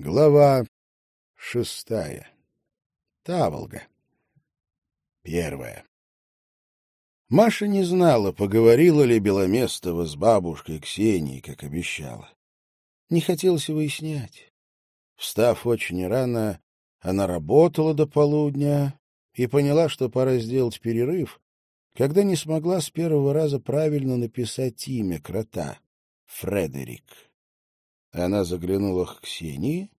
Глава шестая. Таволга. Первая. Маша не знала, поговорила ли Беломестова с бабушкой Ксенией, как обещала. Не хотелось выяснять. Встав очень рано, она работала до полудня и поняла, что пора сделать перерыв, когда не смогла с первого раза правильно написать имя крота — Фредерик. Она заглянула к Ксении.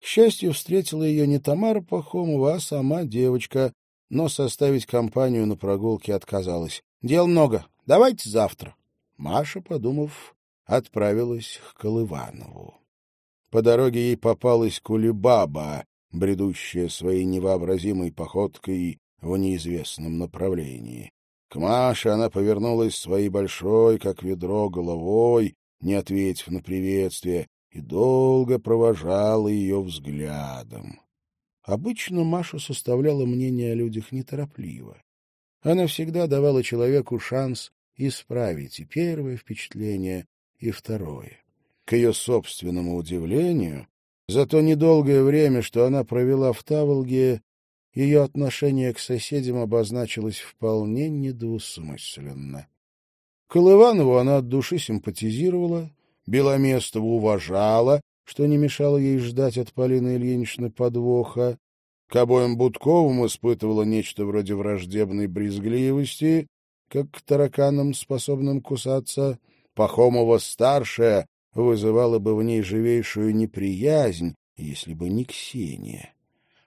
К счастью, встретила ее не Тамара Пахомова, а сама девочка, но составить компанию на прогулке отказалась. «Дел много. Давайте завтра». Маша, подумав, отправилась к Колыванову. По дороге ей попалась кулебаба, бредущая своей невообразимой походкой в неизвестном направлении. К Маше она повернулась своей большой, как ведро, головой, не ответив на приветствие, и долго провожала ее взглядом. Обычно Маша составляла мнение о людях неторопливо. Она всегда давала человеку шанс исправить и первое впечатление, и второе. К ее собственному удивлению, за то недолгое время, что она провела в Таволге, ее отношение к соседям обозначилось вполне недвусмысленно. Колыванову она от души симпатизировала, Беломестову уважала, что не мешало ей ждать от Полины Ильиничны подвоха. К обоим Будковым испытывала нечто вроде враждебной брезгливости, как к тараканам, способным кусаться. Пахомова-старшая вызывала бы в ней живейшую неприязнь, если бы не Ксения.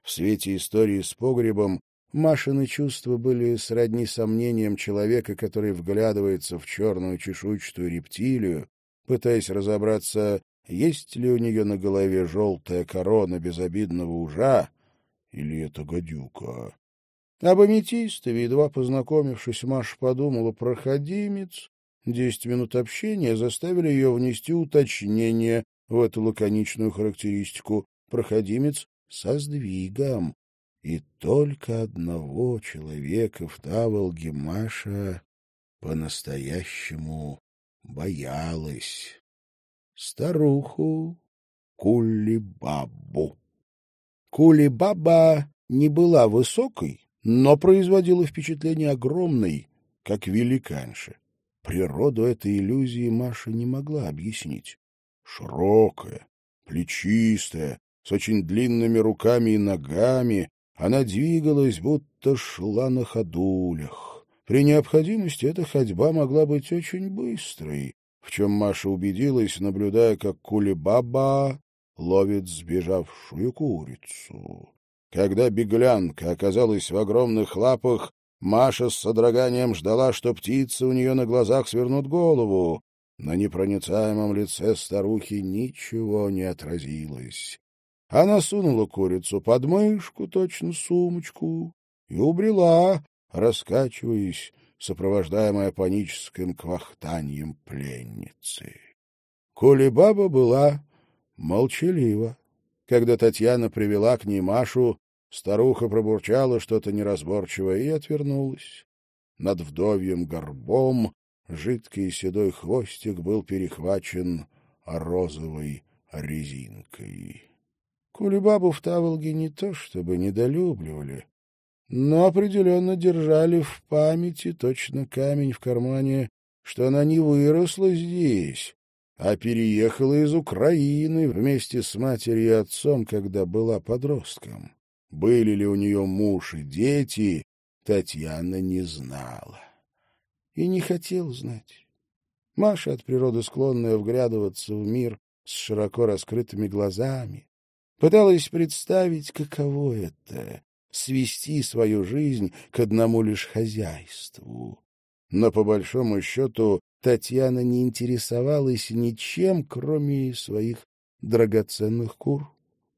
В свете истории с погребом Машины чувства были сродни сомнениям человека, который вглядывается в черную чешуйчатую рептилию, пытаясь разобраться, есть ли у нее на голове желтая корона безобидного ужа или это гадюка. Об аметистове, едва познакомившись, Маша подумала, проходимец. Десять минут общения заставили ее внести уточнение в эту лаконичную характеристику. Проходимец со сдвигом. И только одного человека в Таволге Маша по-настоящему боялась. Старуху Кулибабу. Кулибаба не была высокой, но производила впечатление огромной, как великанша. Природу этой иллюзии Маша не могла объяснить. Широкая, плечистая, с очень длинными руками и ногами, она двигалась, будто шла на ходулях. При необходимости эта ходьба могла быть очень быстрой, в чем Маша убедилась, наблюдая, как Кулебаба ловит сбежавшую курицу. Когда беглянка оказалась в огромных лапах, Маша с содроганием ждала, что птицы у нее на глазах свернут голову. На непроницаемом лице старухи ничего не отразилось. Она сунула курицу под мышку, точно сумочку, и убрела, раскачиваясь, сопровождаемая паническим квахтанием пленницы. Кулебаба была молчалива. Когда Татьяна привела к ней Машу, старуха пробурчала что-то неразборчивое и отвернулась. Над вдовьем горбом жидкий седой хвостик был перехвачен розовой резинкой. Кулебабу в Таволге не то чтобы недолюбливали, но определенно держали в памяти точно камень в кармане, что она не выросла здесь, а переехала из Украины вместе с матерью и отцом, когда была подростком. Были ли у нее муж и дети, Татьяна не знала. И не хотела знать. Маша от природы склонная вглядываться в мир с широко раскрытыми глазами, Пыталась представить, каково это — свести свою жизнь к одному лишь хозяйству. Но, по большому счету, Татьяна не интересовалась ничем, кроме своих драгоценных кур.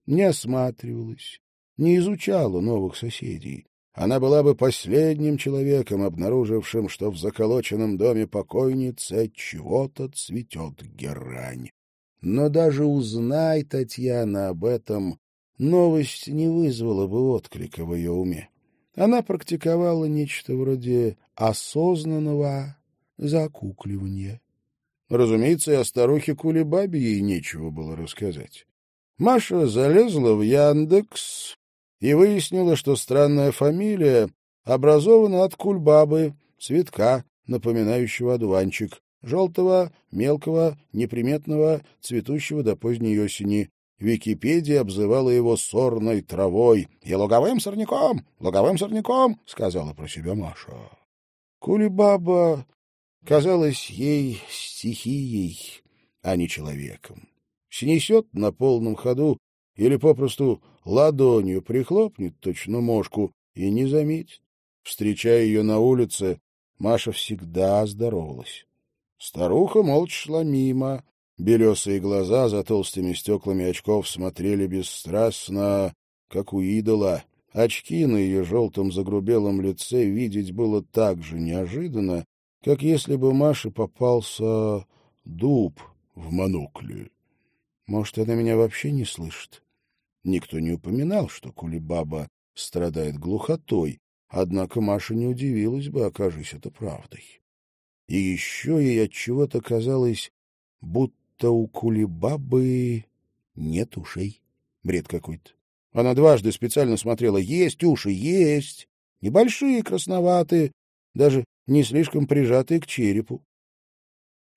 Не осматривалась, не изучала новых соседей. Она была бы последним человеком, обнаружившим, что в заколоченном доме покойницы от чего-то цветет герань. Но даже узнай Татьяна об этом, новость не вызвала бы отклика в ее уме. Она практиковала нечто вроде осознанного закукливания. Разумеется, и о старухе Кулебабе ей нечего было рассказать. Маша залезла в Яндекс и выяснила, что странная фамилия образована от кульбабы, цветка, напоминающего одуванчик, желтого, мелкого, неприметного, цветущего до поздней осени. Википедия обзывала его сорной травой. — И луговым сорняком, луговым сорняком, — сказала про себя Маша. Кулибаба казалась ей стихией, а не человеком. Снесет на полном ходу или попросту ладонью прихлопнет точно мошку и не заметит. Встречая ее на улице, Маша всегда здоровалась. Старуха молча шла мимо. Белесые глаза за толстыми стеклами очков смотрели бесстрастно, как у идола. Очки на ее желтом загрубелом лице видеть было так же неожиданно, как если бы Маше попался дуб в монокле. Может, она меня вообще не слышит? Никто не упоминал, что Кулибаба страдает глухотой, однако Маша не удивилась бы, окажись это правдой. И еще ей от чего-то казалось, будто у кулибабы нет ушей. Бред какой-то. Она дважды специально смотрела. Есть уши, есть. Небольшие, красноватые, даже не слишком прижатые к черепу.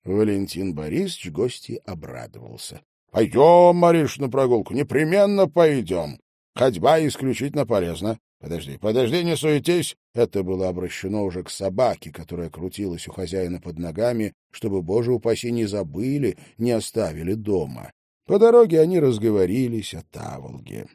Валентин Борисович гости обрадовался. — Пойдем, Мариш, на прогулку, непременно пойдем. Ходьба исключительно полезна. Подожди, подожди, не суетись. Это было обращено уже к собаке, которая крутилась у хозяина под ногами, чтобы, боже упаси, не забыли, не оставили дома. По дороге они разговорились о Таволге.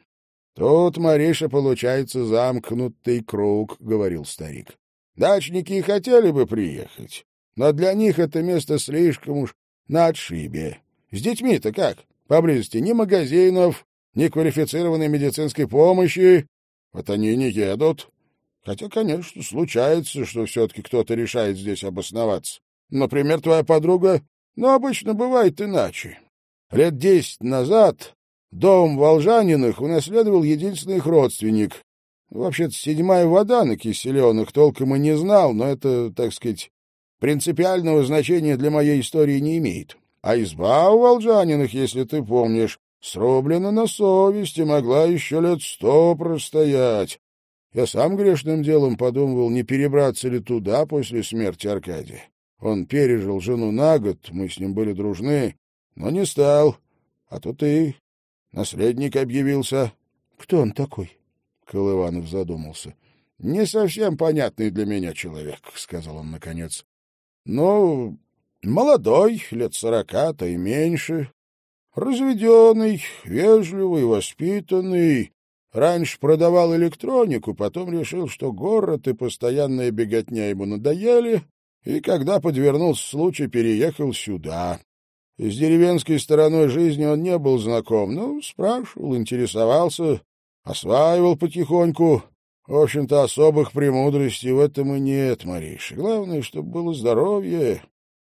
— Тут, Мариша, получается замкнутый круг, — говорил старик. — Дачники и хотели бы приехать, но для них это место слишком уж на отшибе. С детьми-то как? Поблизости ни магазинов, ни квалифицированной медицинской помощи, вот они не едут. Хотя, конечно, случается, что все-таки кто-то решает здесь обосноваться. Например, твоя подруга. Но обычно бывает иначе. Лет десять назад дом Волжаниных унаследовал единственный их родственник. Вообще-то седьмая вода на Киселенных толком и не знал, но это, так сказать, принципиального значения для моей истории не имеет. А изба у Волжаниных, если ты помнишь, срублена на совести, могла еще лет сто простоять. Я сам грешным делом подумывал, не перебраться ли туда после смерти Аркадия. Он пережил жену на год, мы с ним были дружны, но не стал. А то ты, наследник, объявился. — Кто он такой? — Колыванов задумался. — Не совсем понятный для меня человек, — сказал он наконец. — Ну, молодой, лет сорока, то и меньше, Разведенный, вежливый, воспитанный. Раньше продавал электронику, потом решил, что город и постоянная беготня ему надоели, и когда подвернулся случай, переехал сюда. С деревенской стороной жизни он не был знаком, но спрашивал, интересовался, осваивал потихоньку. В общем-то, особых премудростей в этом и нет, Мариша. Главное, чтобы было здоровье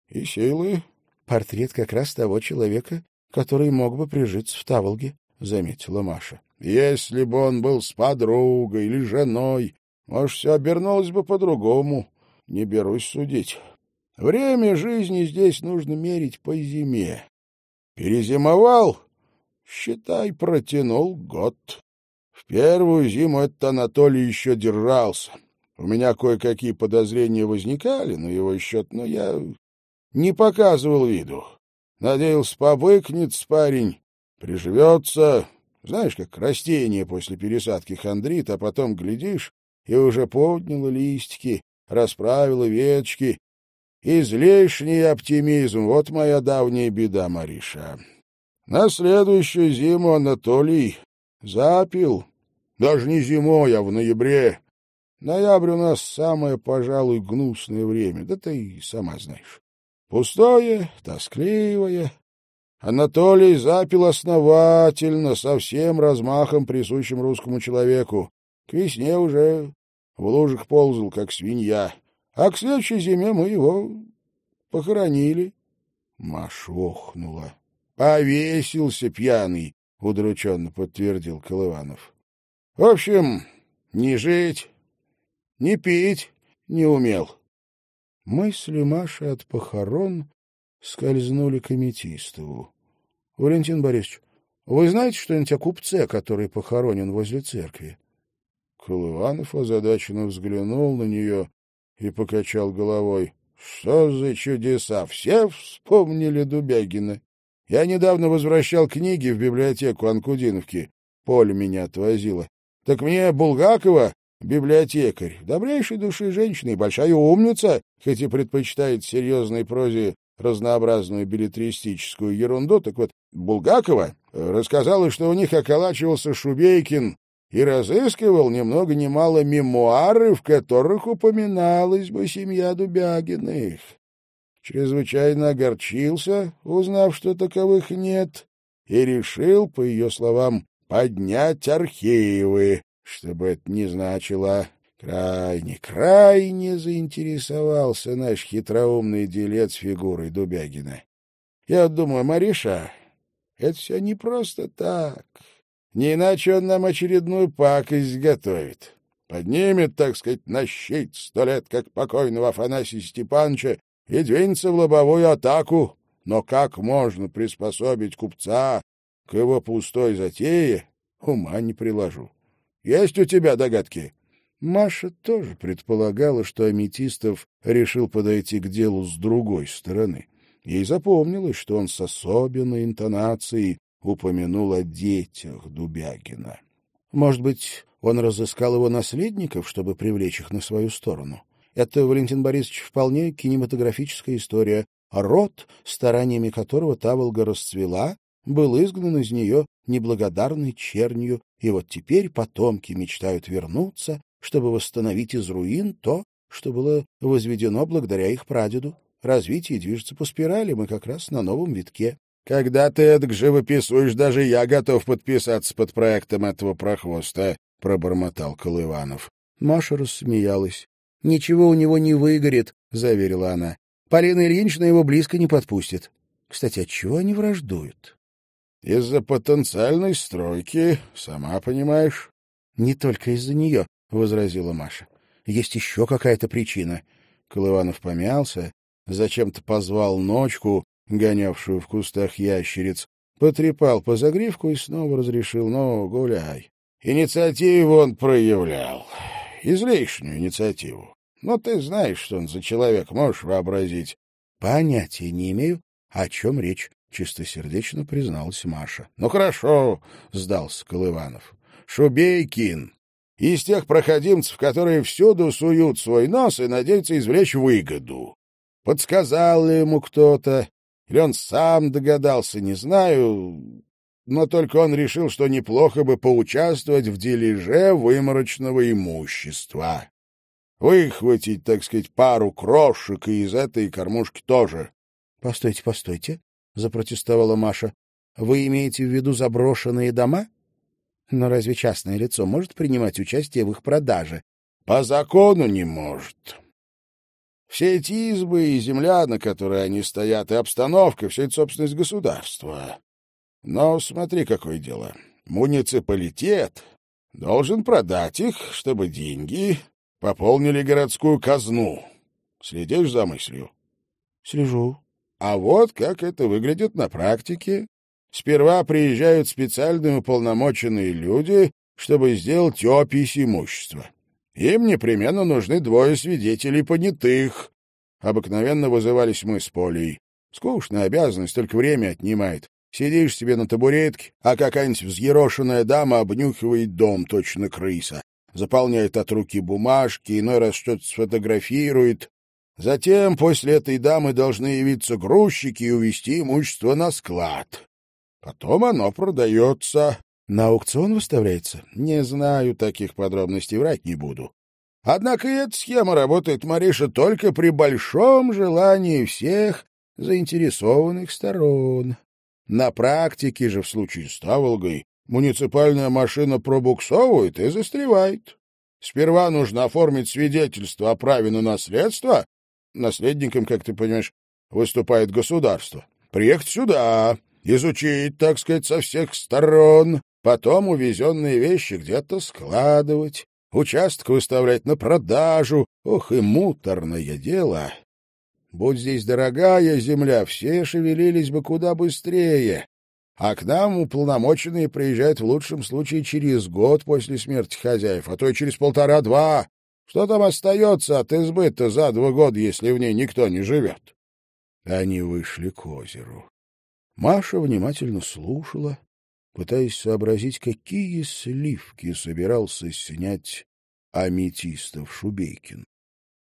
и силы. Портрет как раз того человека, который мог бы прижиться в Таволге, — заметила Маша. — Если бы он был с подругой или женой, может, все обернулось бы по-другому. Не берусь судить. Время жизни здесь нужно мерить по зиме. Перезимовал, считай, протянул год. В первую зиму этот Анатолий еще держался. У меня кое-какие подозрения возникали на его счет, но я не показывал виду. Надеялся, побыкнет парень, приживется. Знаешь, как растение после пересадки хандрит, а потом глядишь, и уже подняло листики, расправило веточки. Излишний оптимизм — вот моя давняя беда, Мариша. На следующую зиму Анатолий запил. Даже не зимой, а в ноябре. Ноябрь у нас самое, пожалуй, гнусное время, да ты сама знаешь. Пустое, тоскливое. Анатолий запил основательно, со всем размахом, присущим русскому человеку. К весне уже в лужах ползал, как свинья. А к следующей зиме мы его похоронили. Маша охнула. Повесился пьяный, — удрученно подтвердил Колыванов. В общем, не жить, не пить не умел. Мысли Маши от похорон скользнули к Аметистову. — Валентин Борисович, Вы знаете что-нибудь о купце, который похоронен возле церкви? Колыванов озадаченно взглянул на нее и покачал головой. — Что за чудеса? Все вспомнили Дубягина. Я недавно возвращал книги в библиотеку Анкудиновки. Поле меня отвозила. Так мне Булгакова, библиотекарь, добрейшей души женщина и большая умница, хоть и предпочитает серьезной прозе разнообразную билетристическую ерунду, так вот Булгакова рассказала, что у них околачивался Шубейкин и разыскивал ни много ни мало мемуары, в которых упоминалась бы семья Дубягиных. Чрезвычайно огорчился, узнав, что таковых нет, и решил, по ее словам, поднять архивы, чтобы это не значило. Крайне, крайне заинтересовался наш хитроумный делец фигурой Дубягина. Я думаю, Мариша, это все не просто так. Не иначе он нам очередную пакость готовит. Поднимет, так сказать, на щит сто лет, как покойного Афанасия Степановича, и двинется в лобовую атаку. Но как можно приспособить купца к его пустой затее, ума не приложу. Есть у тебя догадки? Маша тоже предполагала, что Аметистов решил подойти к делу с другой стороны. Ей запомнилось, что он с особенной интонацией упомянул о детях Дубягина. Может быть, он разыскал его наследников, чтобы привлечь их на свою сторону? Это, Валентин Борисович, вполне кинематографическая история. Род, стараниями которого Таволга расцвела, был изгнан из нее неблагодарной чернью, и вот теперь потомки мечтают вернуться, чтобы восстановить из руин то, что было возведено благодаря их прадеду. Развитие движется по спирали, мы как раз на новом витке. Когда ты эдак живописуешь, даже я готов подписаться под проектом этого прохвоста, — пробормотал Колыванов. Маша рассмеялась. — Ничего у него не выгорит, — заверила она. — Полина Ильинична его близко не подпустит. Кстати, отчего они враждуют? — Из-за потенциальной стройки, сама понимаешь. — Не только из-за нее, — возразила Маша. — Есть еще какая-то причина. Колыванов помялся, зачем-то позвал ночку, гонявшую в кустах ящериц, потрепал по загривку и снова разрешил, ну, гуляй. Инициативу он проявлял излишнюю инициативу. Но ты знаешь, что он за человек, можешь вообразить. — Понятия не имею, о чем речь, — чистосердечно призналась Маша. — Ну хорошо, — сдался Колыванов. — Шубейкин. Из тех проходимцев, которые всюду суют свой нос и надеются извлечь выгоду. Подсказал ему кто-то, или он сам догадался, не знаю, но только он решил, что неплохо бы поучаствовать в дележе выморочного имущества. Выхватить, так сказать, пару крошек и из этой кормушки тоже. — Постойте, постойте, — запротестовала Маша. — Вы имеете в виду заброшенные дома? Но разве частное лицо может принимать участие в их продаже? — По закону не может. Все эти избы и земля, на которой они стоят, и обстановка — все это собственность государства. Но смотри, какое дело. Муниципалитет должен продать их, чтобы деньги пополнили городскую казну. Следишь за мыслью? Слежу. А вот как это выглядит на практике. Сперва приезжают специальные уполномоченные люди, чтобы сделать опись имущества. Им непременно нужны двое свидетелей понятых. Обыкновенно вызывались мы с Полей. Скучная обязанность, только время отнимает. Сидишь себе на табуретке, а какая-нибудь взъерошенная дама обнюхивает дом, точно крыса. Заполняет от руки бумажки, иной раз что-то сфотографирует. Затем после этой дамы должны явиться грузчики и увезти имущество на склад. Потом оно продается. На аукцион выставляется? Не знаю таких подробностей, врать не буду. Однако эта схема работает, Мариша, только при большом желании всех заинтересованных сторон. На практике же в случае с Таволгой муниципальная машина пробуксовывает и застревает. Сперва нужно оформить свидетельство о праве на наследство. Наследником, как ты понимаешь, выступает государство. Приехать сюда, изучить, так сказать, со всех сторон, потом увезенные вещи где-то складывать, участок выставлять на продажу. Ох и муторное дело. Будь здесь дорогая земля, все шевелились бы куда быстрее. а к нам уполномоченные приезжают в лучшем случае через год после смерти хозяев, а то и через полтора-два. Что там остается от избы-то за два года, если в ней никто не живет? Они вышли к озеру. Маша внимательно слушала, пытаясь сообразить, какие сливки собирался снять аметистов Шубейкин.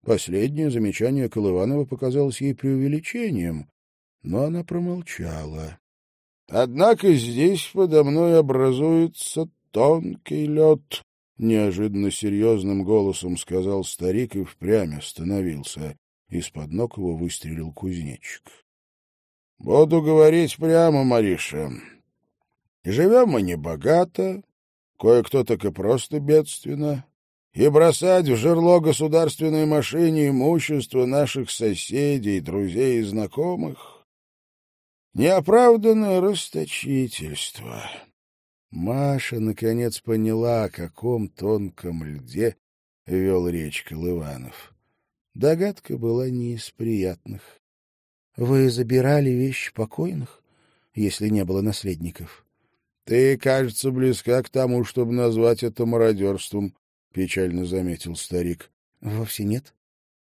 Последнее замечание Колыванова показалось ей преувеличением, но она промолчала. Однако здесь подо мной образуется тонкий лед, — неожиданно серьезным голосом сказал старик и впрямь остановился. Из-под ног его выстрелил кузнечик. — Буду говорить прямо, Мариша. Живем мы небогато, кое-кто так и просто бедственно, и бросать в жерло государственной машине имущество наших соседей, друзей и знакомых Неоправданное расточительство. Маша, наконец, поняла, о каком тонком льде вел речь Колыванов. Догадка была не из приятных. — Вы забирали вещи покойных, если не было наследников? — Ты, кажется, близка к тому, чтобы назвать это мародерством, — печально заметил старик. — Вовсе нет.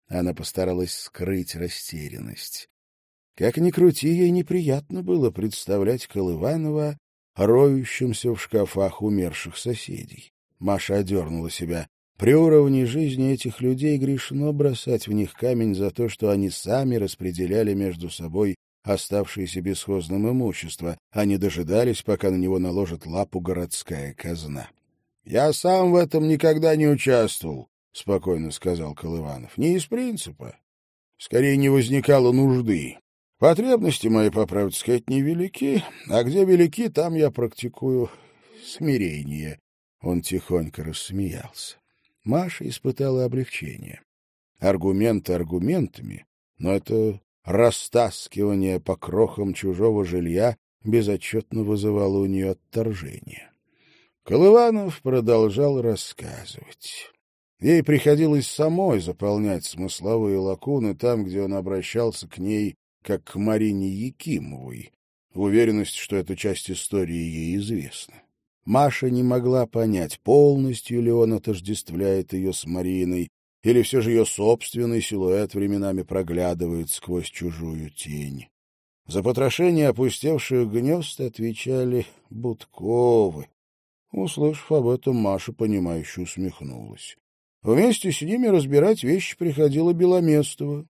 Она постаралась скрыть растерянность. Как ни крути, ей неприятно было представлять Колыванова роющимся в шкафах умерших соседей. Маша одернула себя. При уровне жизни этих людей грешно бросать в них камень за то, что они сами распределяли между собой оставшееся бесхозным имущество, а не дожидались, пока на него наложит лапу городская казна. — Я сам в этом никогда не участвовал, — спокойно сказал Колыванов. — Не из принципа. Скорее, не возникало нужды. Потребности мои, по правде сказать, невелики, а где велики, там я практикую смирение. Он тихонько рассмеялся. Маша испытала облегчение. Аргументы аргументами, но это растаскивание по крохам чужого жилья безотчетно вызывало у нее отторжение. Колыванов продолжал рассказывать. Ей приходилось самой заполнять смысловые лакуны там, где он обращался к ней как к Марине Якимовой, в уверенности, что эта часть истории ей известна. Маша не могла понять, полностью ли он отождествляет ее с Мариной, или все же ее собственный силуэт временами проглядывает сквозь чужую тень. За потрошение опустевших гнезд отвечали Будковы. Услышав об этом, Маша, понимающе усмехнулась. Вместе с ними разбирать вещи приходила Беломестова.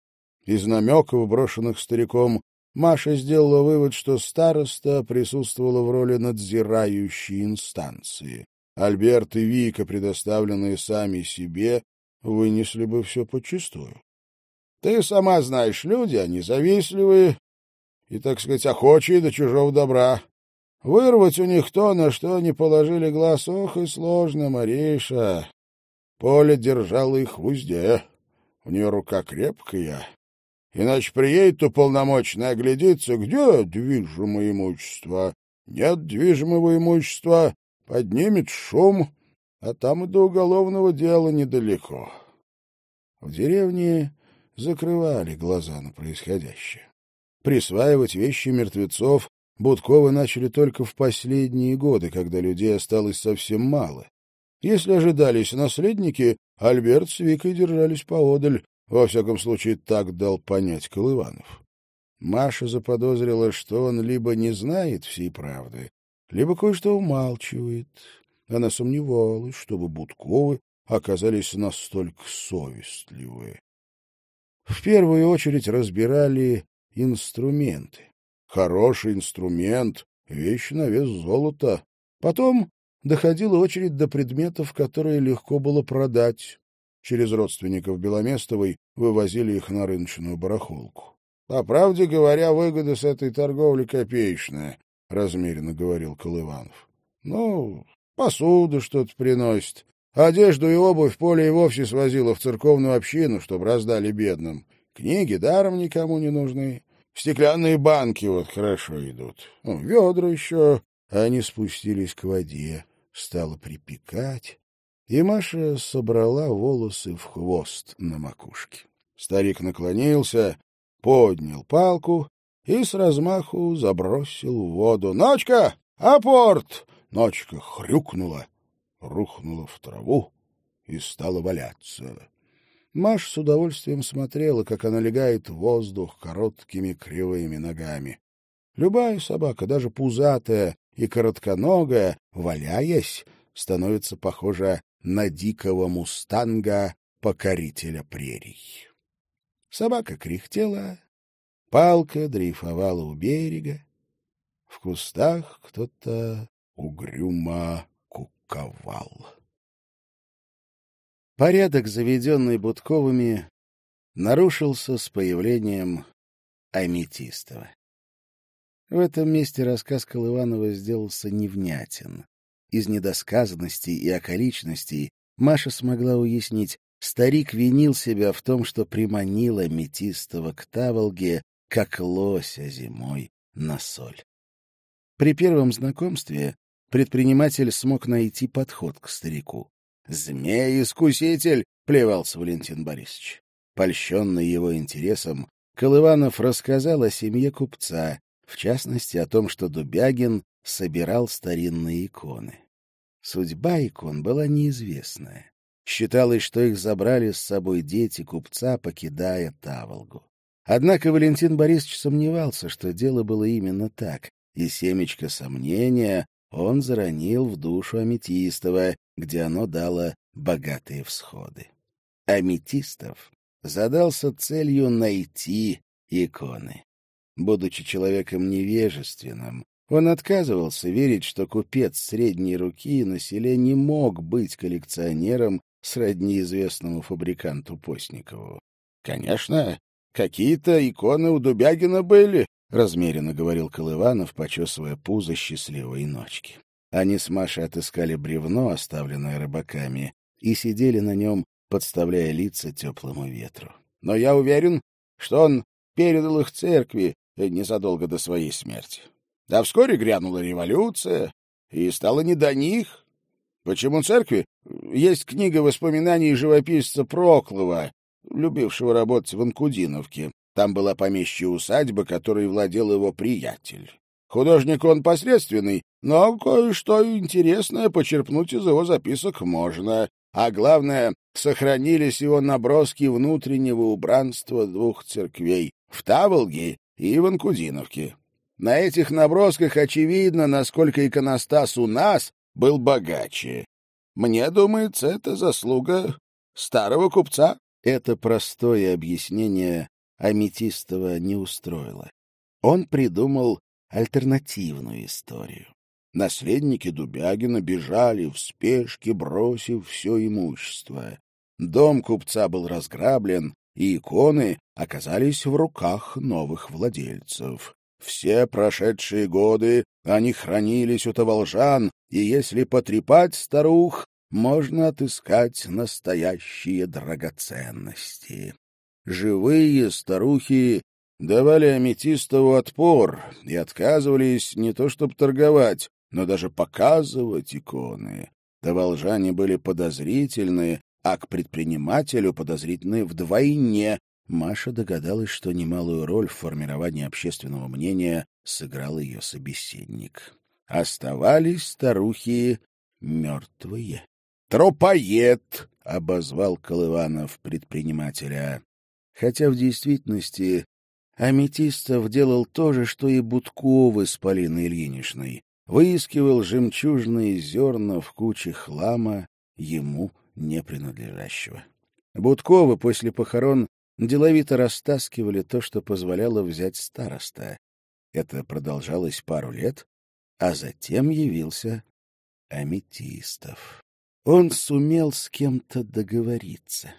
Из намеков, брошенных стариком, Маша сделала вывод, что староста присутствовала в роли надзирающей инстанции. Альберт и Вика, предоставленные сами себе, вынесли бы все почистую. Ты сама знаешь, люди, они завистливые и, так сказать, охочие до чужого добра. Вырвать у них то, на что они положили глаз, ох и сложно, Мариша. Поле держало их в узде. У нее рука крепкая, Иначе приедет уполномоченный оглядится, где движимое имущество. Нет движимого имущества, поднимет шум, а там и до уголовного дела недалеко. В деревне закрывали глаза на происходящее. Присваивать вещи мертвецов Будковы начали только в последние годы, когда людей осталось совсем мало. Если ожидались наследники, Альберт с Викой держались поодаль, во всяком случае, так дал понять Колыванов. Маша заподозрила, что он либо не знает всей правды, либо кое-что умалчивает. Она сомневалась, чтобы Будковы оказались настолько совестливы. В первую очередь разбирали инструменты. Хороший инструмент — вещь на вес золота. Потом доходила очередь до предметов, которые легко было продать через родственников Беломестовой вывозили их на рыночную барахолку. — По правде говоря, выгода с этой торговли копеечная, — размеренно говорил Колыванов. — Ну, посуду что-то приносит. Одежду и обувь поле и вовсе свозила в церковную общину, чтобы раздали бедным. Книги даром никому не нужны. Стеклянные банки вот хорошо идут. Ну, ведра еще. Они спустились к воде. Стало припекать и Маша собрала волосы в хвост на макушке. Старик наклонился, поднял палку и с размаху забросил в воду. «Ночка! Апорт!» Ночка хрюкнула, рухнула в траву и стала валяться. Маш с удовольствием смотрела, как она легает в воздух короткими кривыми ногами. Любая собака, даже пузатая и коротконогая, валяясь, становится похожа на дикого мустанга, покорителя прерий. Собака кряхтела, палка дрейфовала у берега. В кустах кто-то угрюмо куковал. Порядок, заведенный Будковыми, нарушился с появлением Аметистова. В этом месте рассказ Колыванова сделался невнятен. Из недосказанностей и околичностей Маша смогла уяснить, старик винил себя в том, что приманил Аметистова к Таволге, как лося зимой на соль. При первом знакомстве предприниматель смог найти подход к старику. «Змей-искуситель!» — плевался Валентин Борисович. Польщенный его интересом, Колыванов рассказал о семье купца, в частности, о том, что Дубягин собирал старинные иконы. Судьба икон была неизвестная. Считалось, что их забрали с собой дети купца, покидая Таволгу. Однако Валентин Борисович сомневался, что дело было именно так, и семечко сомнения он заронил в душу Аметистова, где оно дало богатые всходы. Аметистов задался целью найти иконы. Будучи человеком невежественным, он отказывался верить, что купец средней руки на селе мог быть коллекционером сродни известному фабриканту Постникову. Конечно, какие-то иконы у Дубягина были, — размеренно говорил Колыванов, почесывая пузо счастливой ночки. Они с Машей отыскали бревно, оставленное рыбаками, и сидели на нем, подставляя лица теплому ветру. Но я уверен, что он передал их церкви незадолго до своей смерти. А вскоре грянула революция, и стало не до них. Почему церкви? Есть книга воспоминаний живописца Проклова, любившего работать в Анкудиновке. Там была помещая усадьба, которой владел его приятель. Художник он посредственный, но кое-что интересное почерпнуть из его записок можно. А главное, сохранились его наброски внутреннего убранства двух церквей — в Таволге и в Анкудиновке. На этих набросках очевидно, насколько иконостас у нас был богаче. Мне думается, это заслуга старого купца. Это простое объяснение Аметистова не устроило. Он придумал альтернативную историю. Наследники Дубягина бежали в спешке, бросив все имущество. Дом купца был разграблен, и иконы оказались в руках новых владельцев. Все прошедшие годы они хранились у таволжан, и если потрепать старух, можно отыскать настоящие драгоценности. Живые старухи давали Аметистову отпор и отказывались не то чтобы торговать, но даже показывать иконы. Таволжане были подозрительны, а к предпринимателю подозрительны вдвойне. Маша догадалась, что немалую роль в формировании общественного мнения сыграл ее собеседник. Оставались старухи мертвые. «Тропоед!» — обозвал Колыванов предпринимателя хотя в действительности Аметистов делал то же, что и Будковы с Полиной Ильиничной, выискивал жемчужные зерна в куче хлама ему не принадлежащего. Будковы после похорон деловито растаскивали то, что позволяло взять староста. Это продолжалось пару лет, а затем явился Аметистов. Он сумел с кем-то договориться.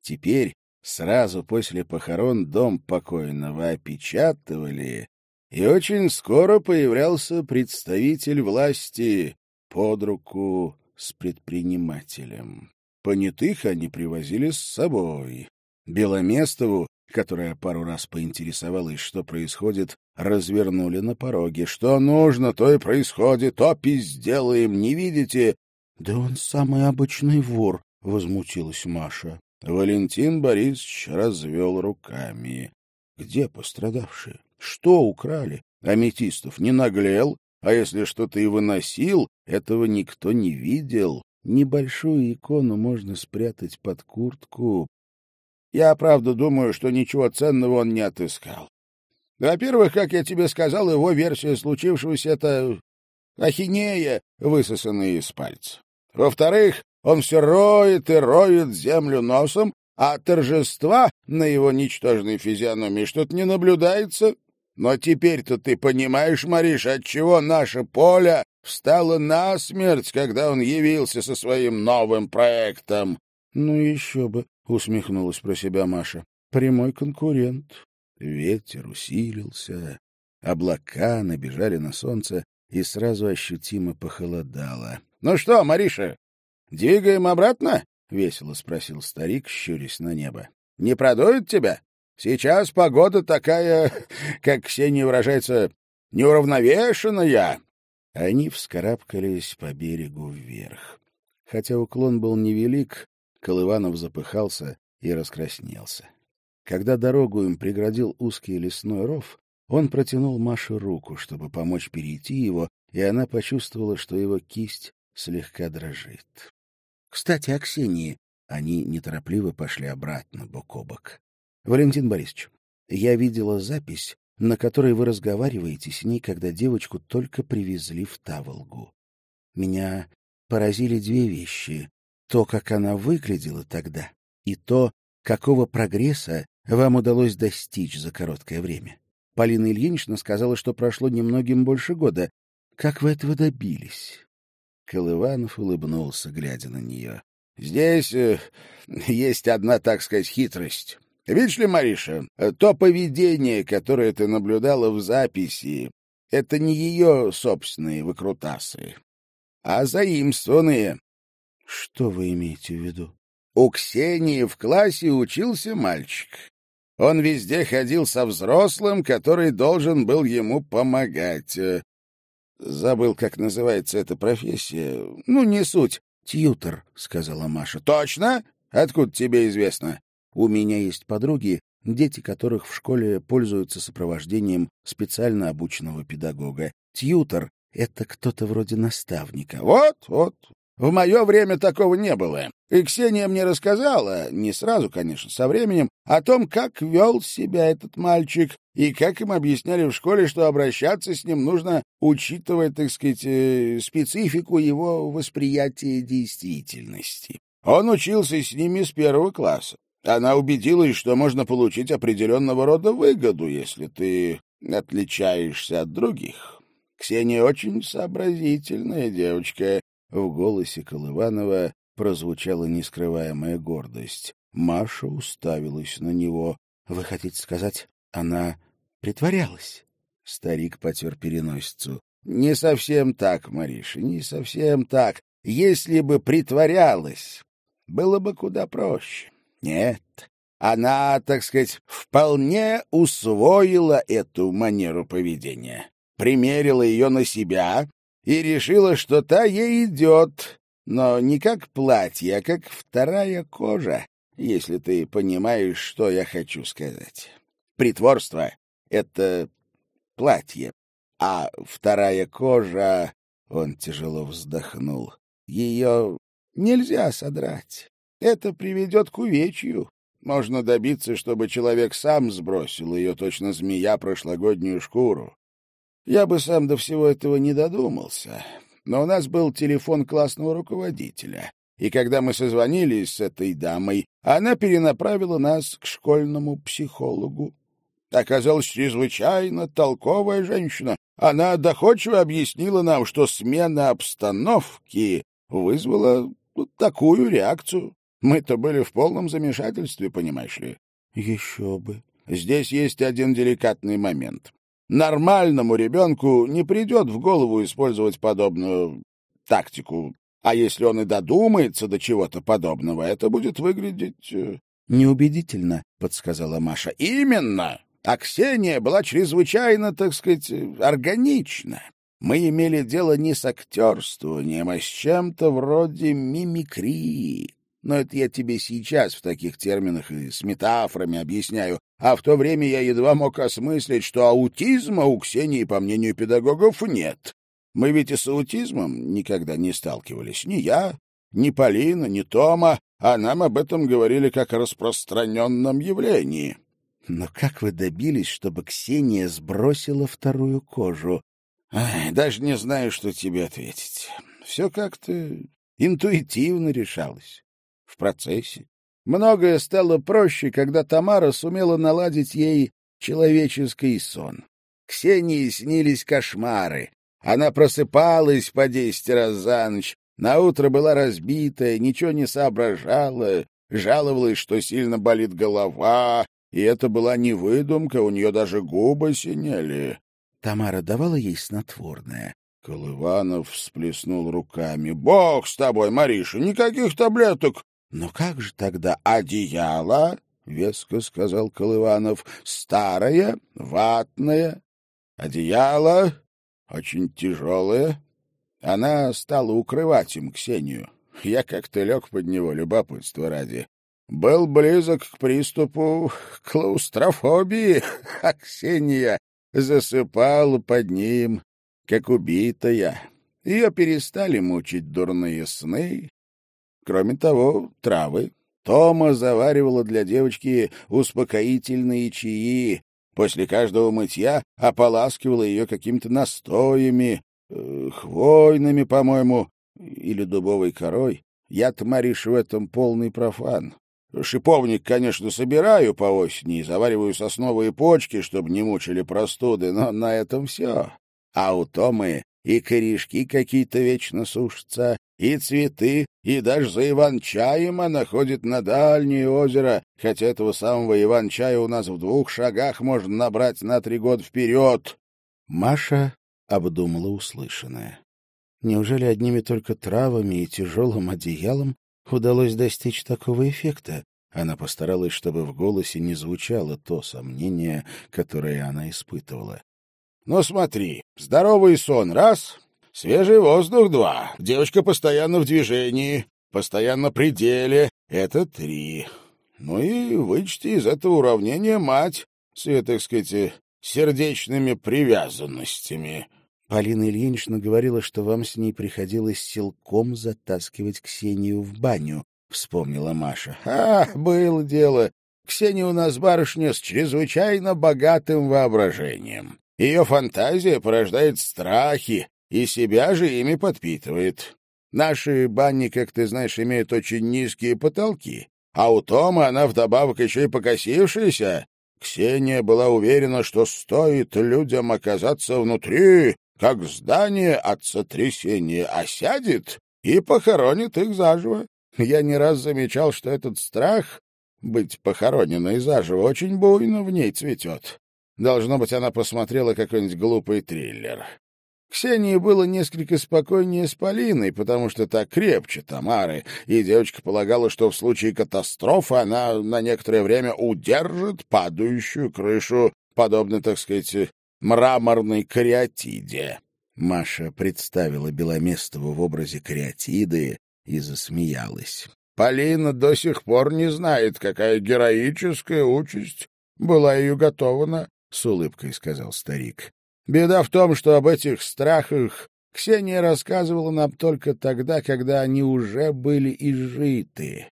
Теперь Сразу после похорон дом покойного опечатывали, и очень скоро появлялся представитель власти под руку с предпринимателем. Понятых они привозили с собой. Беломестову, которая пару раз поинтересовалась, что происходит, развернули на пороге. Что нужно, то и происходит, опись сделаем, не видите? — Да он самый обычный вор, — возмутилась Маша. Валентин Борисович развел руками. Где пострадавшие? Что украли? Аметистов не наглел, а если что-то и выносил, этого никто не видел. Небольшую икону можно спрятать под куртку. Я, правда, думаю, что ничего ценного он не отыскал. Во-первых, как я тебе сказал, его версия случившегося — это ахинея, высосанная из пальца. Во-вторых, он все роет и роет землю носом, а торжества на его ничтожной физиономии что-то не наблюдается. Но теперь-то ты понимаешь, Мариша, отчего наше поле встало насмерть, когда он явился со своим новым проектом. — Ну еще бы, — усмехнулась про себя Маша. — Прямой конкурент. Ветер усилился, облака набежали на солнце, и сразу ощутимо похолодало. — Ну что, Мариша, двигаем обратно? — весело спросил старик, щурясь на небо. — Не продует тебя? Сейчас погода такая, как Ксения выражается, неуравновешенная. Они вскарабкались по берегу вверх. Хотя уклон был невелик, Колыванов запыхался и раскраснелся. Когда дорогу им преградил узкий лесной ров, он протянул Маше руку, чтобы помочь перейти его, и она почувствовала, что его кисть слегка дрожит. — Кстати, о Ксении. Они неторопливо пошли обратно, бок о бок. — Валентин Борисович, я видела запись, на которой вы разговариваете с ней, когда девочку только привезли в Таволгу. Меня поразили две вещи. То, как она выглядела тогда, и то, какого прогресса вам удалось достичь за короткое время. Полина Ильинична сказала, что прошло немногим больше года. Как вы этого добились? Колыванов улыбнулся, глядя на нее. — Здесь э, есть одна, так сказать, хитрость. Видишь ли, Мариша, то поведение, которое ты наблюдала в записи, это не ее собственные выкрутасы, а заимствованные. — Что вы имеете в виду? У Ксении в классе учился мальчик. Он везде ходил со взрослым, который должен был ему помогать. Забыл, как называется эта профессия. Ну, не суть. «Тьютер», — сказала Маша. «Точно? Откуда тебе известно?» «У меня есть подруги, дети которых в школе пользуются сопровождением специально обученного педагога. Тьютер — это кто-то вроде наставника». «Вот, вот. В мое время такого не было. И Ксения мне рассказала, не сразу, конечно, со временем, о том, как вел себя этот мальчик, и как им объясняли в школе, что обращаться с ним нужно, учитывая, так сказать, э, специфику его восприятия действительности. Он учился с ними с первого класса. Она убедилась, что можно получить определенного рода выгоду, если ты отличаешься от других. Ксения очень сообразительная девочка, в голосе Колыванова прозвучала нескрываемая гордость. Маша уставилась на него. — Вы хотите сказать, она притворялась? Старик потер переносицу. — Не совсем так, Мариша, не совсем так. Если бы притворялась, было бы куда проще. Нет, она, так сказать, вполне усвоила эту манеру поведения, примерила ее на себя и решила, что та ей идет, но не как платье, а как вторая кожа, если ты понимаешь, что я хочу сказать. Притворство — это платье, а вторая кожа... Он тяжело вздохнул. Ее нельзя содрать. Это приведет к увечью. Можно добиться, чтобы человек сам сбросил ее, точно змея, прошлогоднюю шкуру. Я бы сам до всего этого не додумался, но у нас был телефон классного руководителя, и когда мы созвонились с этой дамой, она перенаправила нас к школьному психологу. Оказалась чрезвычайно толковая женщина. Она доходчиво объяснила нам, что смена обстановки вызвала такую реакцию. Мы-то были в полном замешательстве, понимаешь ли. — Еще бы. Здесь есть один деликатный момент. Нормальному ребенку не придет в голову использовать подобную тактику. А если он и додумается до чего-то подобного, это будет выглядеть... Э, «Неубедительно», — подсказала Маша. «Именно! А Ксения была чрезвычайно, так сказать, органична. Мы имели дело не с актерствованием, а с чем-то вроде мимикрии. Но это я тебе сейчас в таких терминах и с метафорами объясняю. А в то время я едва мог осмыслить, что аутизма у Ксении, по мнению педагогов, нет. Мы ведь и с аутизмом никогда не сталкивались. Ни я, ни Полина, ни Тома, а нам об этом говорили как о распространенном явлении. Но как вы добились, чтобы Ксения сбросила вторую кожу? Ай, даже не знаю, что тебе ответить. Все как-то интуитивно решалось в процессе. Многое стало проще, когда Тамара сумела наладить ей человеческий сон. Ксении снились кошмары. Она просыпалась по десять раз за ночь, наутро была разбитая, ничего не соображала, жаловалась, что сильно болит голова, и это была не выдумка, у нее даже губы синели. Тамара давала ей снотворное. Колыванов всплеснул руками. — Бог с тобой, Мариша, никаких таблеток. Но как же тогда одеяло? — веско сказал Колыванов. — Старое, ватное. Одеяло очень тяжелое. Она стала укрывать им Ксению. Я как-то лег под него, любопытство ради. Был близок к приступу клаустрофобии, а Ксения засыпала под ним, как убитая. Ее перестали мучить дурные сны, Кроме того, травы. Тома заваривала для девочки успокоительные чаи. После каждого мытья ополаскивала ее какими-то настоями, э, хвойными, по-моему, или дубовой корой. Я-то, Мариш, в этом полный профан. Шиповник, конечно, собираю по осени и завариваю сосновые почки, чтобы не мучили простуды, но на этом все. А у Томы и корешки какие-то вечно сушатся, и цветы, и даже за Иван-чаем она ходит на дальнее озеро, хотя этого самого Иван-чая у нас в двух шагах можно набрать на три года вперед. Маша обдумала услышанное. Неужели одними только травами и тяжелым одеялом удалось достичь такого эффекта? Она постаралась, чтобы в голосе не звучало то сомнение, которое она испытывала. Ну, смотри, здоровый сон — раз, свежий воздух — два, девочка постоянно в движении, постоянно при деле — это три. Ну и вычти из этого уравнения мать с ее, так сказать, сердечными привязанностями. Полина Ильинична говорила, что вам с ней приходилось силком затаскивать Ксению в баню, — вспомнила Маша. — А, было дело. Ксения у нас барышня с чрезвычайно богатым воображением. Ее фантазия порождает страхи, и себя же ими подпитывает. Наши бани, как ты знаешь, имеют очень низкие потолки, а у Тома она вдобавок еще и покосившаяся. Ксения была уверена, что стоит людям оказаться внутри, как здание от сотрясения осядет и похоронит их заживо. Я не раз замечал, что этот страх быть похороненной заживо очень буйно в ней цветет. Должно быть, она посмотрела какой-нибудь глупый триллер. Ксении было несколько спокойнее с Полиной, потому что так крепче Тамары, и девочка полагала, что в случае катастрофы она на некоторое время удержит падающую крышу, подобно, так сказать, мраморной кариатиде. Маша представила Беломестову в образе кариатиды и засмеялась. Полина до сих пор не знает, какая героическая участь была ее готована — с улыбкой сказал старик. «Беда в том, что об этих страхах Ксения рассказывала нам только тогда, когда они уже были изжиты.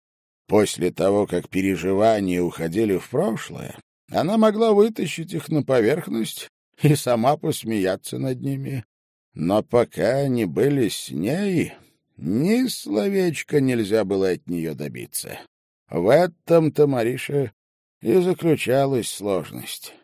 После того, как переживания уходили в прошлое, она могла вытащить их на поверхность и сама посмеяться над ними. Но пока они были с ней, ни словечка нельзя было от нее добиться. В этом-то, Мариша, и заключалась сложность.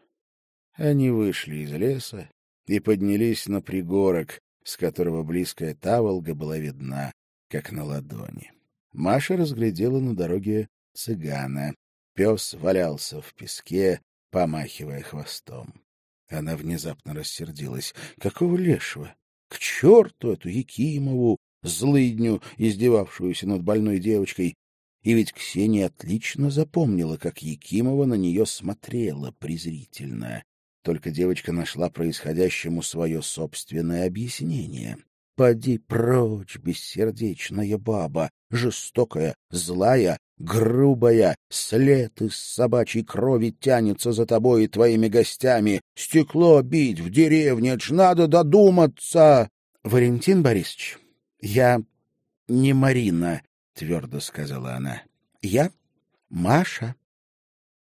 Они вышли из леса и поднялись на пригорок, с которого близкая Таволга была видна, как на ладони. Маша разглядела на дороге цыгана. Пес валялся в песке, помахивая хвостом. Она внезапно рассердилась. Какого лешего? К черту эту Якимову, злыдню, издевавшуюся над больной девочкой. И ведь Ксения отлично запомнила, как Якимова на нее смотрела презрительно. Только девочка нашла происходящему свое собственное объяснение. Поди прочь, бессердечная баба, жестокая, злая, грубая, след из собачьей крови тянется за тобой и твоими гостями. Стекло бить в деревне, ж надо додуматься. — Валентин Борисович, я не Марина, — твердо сказала она. — Я Маша.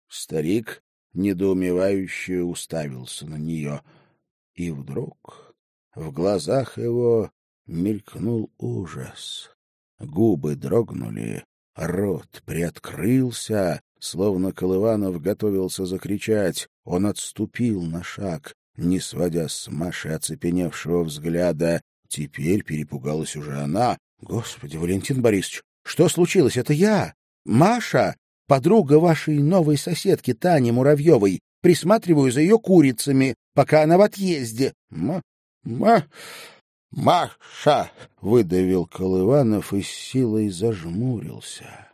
Старик недоумевающе уставился на нее. И вдруг в глазах его мелькнул ужас. Губы дрогнули, рот приоткрылся, словно Колыванов готовился закричать. Он отступил на шаг, не сводя с Маши оцепеневшего взгляда. Теперь перепугалась уже она. — Господи, Валентин Борисович, что случилось? Это я, Маша, подруга вашей новой соседки Тани Муравьевой. Присматриваю за ее курицами, пока она в отъезде. — Ма... ма... «Маша!» — выдавил Колыванов и с силой зажмурился.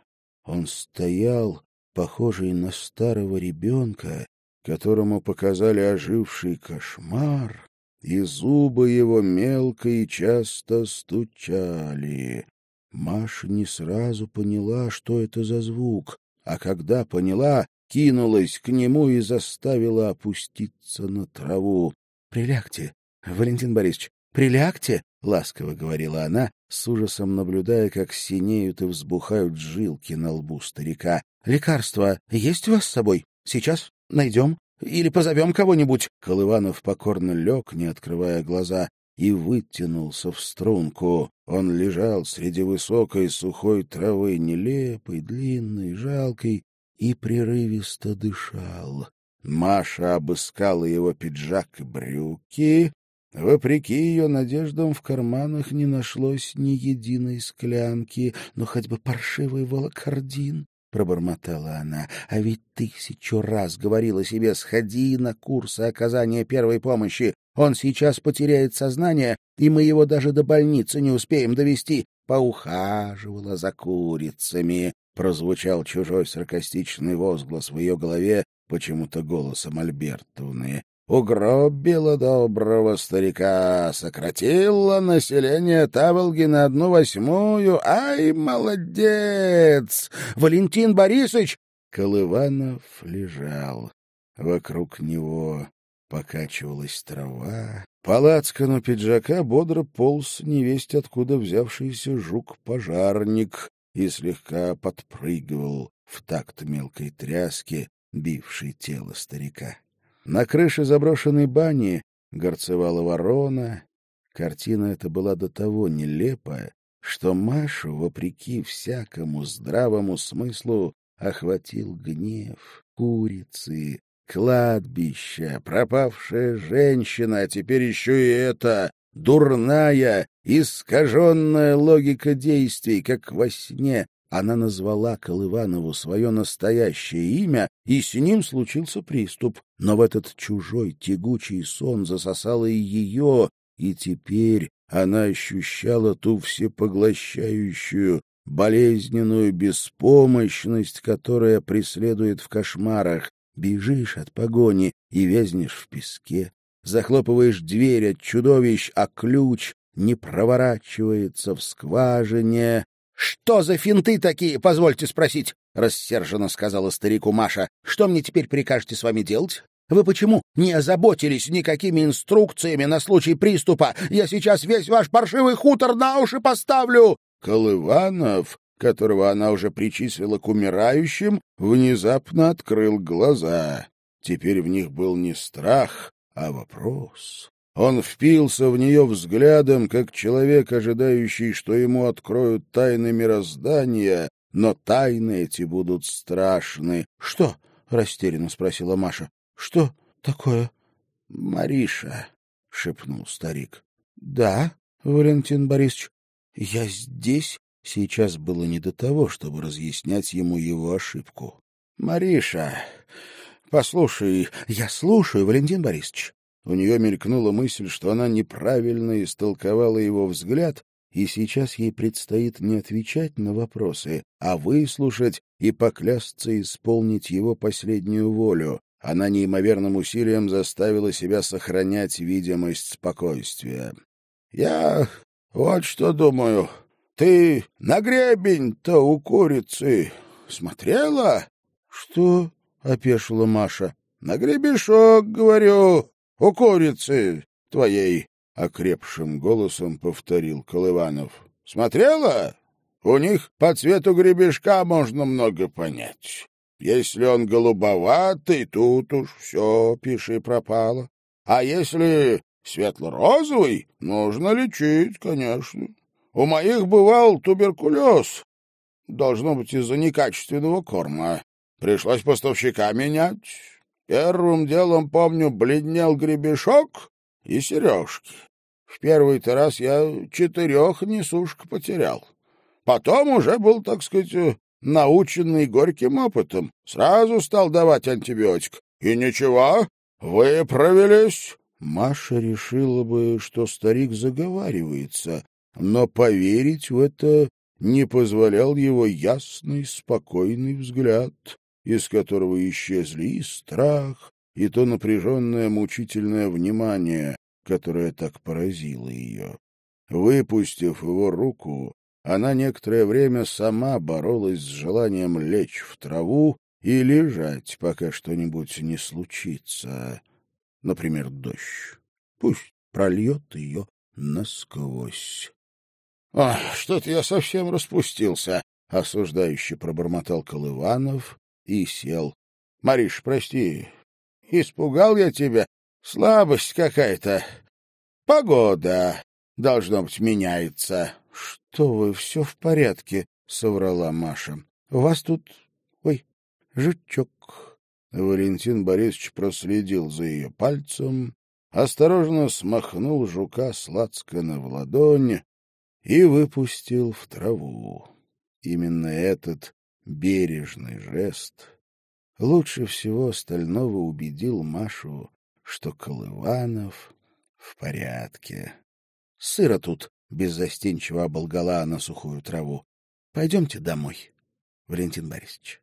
Он стоял, похожий на старого ребенка, которому показали оживший кошмар, и зубы его мелко и часто стучали. Маша не сразу поняла, что это за звук, а когда поняла, кинулась к нему и заставила опуститься на траву. — Прилягте, Валентин Борисович, «Прилягте», — ласково говорила она, с ужасом наблюдая, как синеют и взбухают жилки на лбу старика. «Лекарство есть у вас с собой? Сейчас найдем. Или позовем кого-нибудь?» Колыванов покорно лег, не открывая глаза, и вытянулся в струнку. Он лежал среди высокой сухой травы, нелепой, длинной, жалкой, и прерывисто дышал. Маша обыскала его пиджак и брюки, Вопреки ее надеждам в карманах не нашлось ни единой склянки, но хоть бы паршивый волокордин, — пробормотала она. — А ведь тысячу раз говорила себе, сходи на курсы оказания первой помощи. Он сейчас потеряет сознание, и мы его даже до больницы не успеем довести. Поухаживала за курицами. Прозвучал чужой саркастичный возглас в ее голове, почему-то голосом Альбертовны угробила доброго старика, сократила население Таволги на одну восьмую. Ай, молодец! Валентин Борисович! Колыванов лежал. Вокруг него покачивалась трава. По пиджака бодро полз невесть откуда взявшийся жук-пожарник и слегка подпрыгивал в такт мелкой тряски, бившей тело старика. На крыше заброшенной бани горцевала ворона. Картина эта была до того нелепая, что Машу, вопреки всякому здравому смыслу, охватил гнев. Курицы, кладбище, пропавшая женщина, а теперь еще и это, дурная, искаженная логика действий, как во сне, она назвала Колыванову свое настоящее имя, и с ним случился приступ. Но в этот чужой тягучий сон засосало и ее, и теперь она ощущала ту всепоглощающую, болезненную беспомощность, которая преследует в кошмарах. Бежишь от погони и вязнешь в песке, захлопываешь дверь от чудовищ, а ключ не проворачивается в скважине, «Что за финты такие, позвольте спросить?» — рассерженно сказала старику Маша. «Что мне теперь прикажете с вами делать? Вы почему не озаботились никакими инструкциями на случай приступа? Я сейчас весь ваш паршивый хутор на уши поставлю!» Колыванов, которого она уже причислила к умирающим, внезапно открыл глаза. Теперь в них был не страх, а вопрос. Он впился в нее взглядом, как человек, ожидающий, что ему откроют тайны мироздания, но тайны эти будут страшны. — Что? — растерянно спросила Маша. — Что такое? — Мариша, — шепнул старик. — Да, Валентин Борисович, я здесь. Сейчас было не до того, чтобы разъяснять ему его ошибку. — Мариша, послушай, я слушаю, Валентин Борисович. У нее мелькнула мысль, что она неправильно истолковала его взгляд, и сейчас ей предстоит не отвечать на вопросы, а выслушать и поклясться исполнить его последнюю волю. Она неимоверным усилием заставила себя сохранять видимость спокойствия. — Я Вот что думаю. Ты на гребень-то у курицы смотрела? — Что? — опешила Маша. — На гребешок, говорю, у курицы твоей, — окрепшим голосом повторил Колыванов. — Смотрела? У них по цвету гребешка можно много понять. Если он голубоватый, тут уж все, пиши, пропало. А если светло-розовый, нужно лечить, конечно. У моих бывал туберкулез. Должно быть из-за некачественного корма. Пришлось поставщика менять. Первым делом, помню, бледнел гребешок и сережки. В первый-то раз я четырех несушек потерял. Потом уже был, так сказать, наученный горьким опытом. Сразу стал давать антибиотик. И ничего, выправились. Маша решила бы, что старик заговаривается, но поверить в это не позволял его ясный, спокойный взгляд, из которого исчезли и страх, и то напряженное мучительное внимание, которое так поразило ее. Выпустив его руку, она некоторое время сама боролась с желанием лечь в траву и лежать, пока что-нибудь не случится. Например, дождь. Пусть прольет ее насквозь. Ой, что-то я совсем распустился, — осуждающе пробормотал Колыванов и сел. — Мариш, прости, испугал я тебя. Слабость какая-то. Погода, должно быть, меняется. — Что вы, все в порядке, — соврала Маша. — У вас тут... Ой, жучок. Валентин Борисович проследил за ее пальцем, осторожно смахнул жука с лацкана в ладонь, и выпустил в траву. Именно этот бережный жест лучше всего остального убедил Машу, что Колыванов в порядке. — Сыро тут, — беззастенчиво оболгала на сухую траву. — Пойдемте домой, Валентин Борисович.